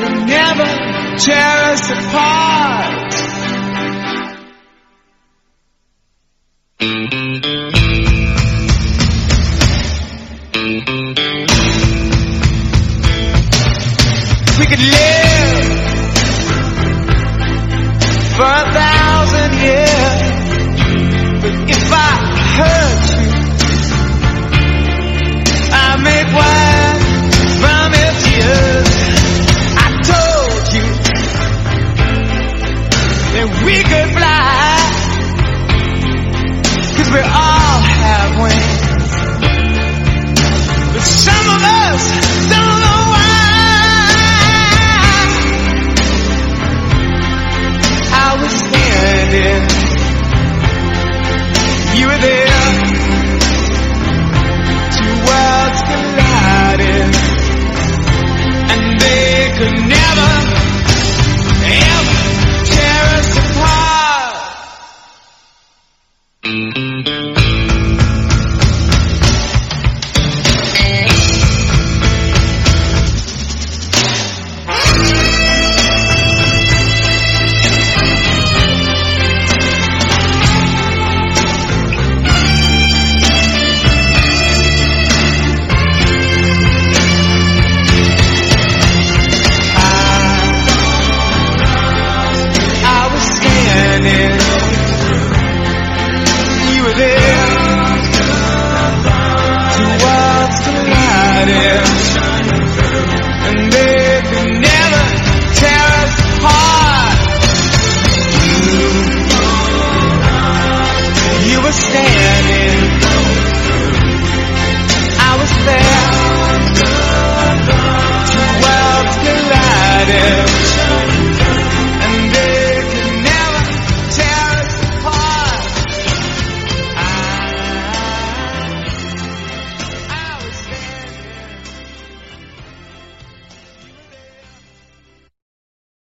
could never tear us apart. We could live for a thousand years, that we could fly, cause we all have wings.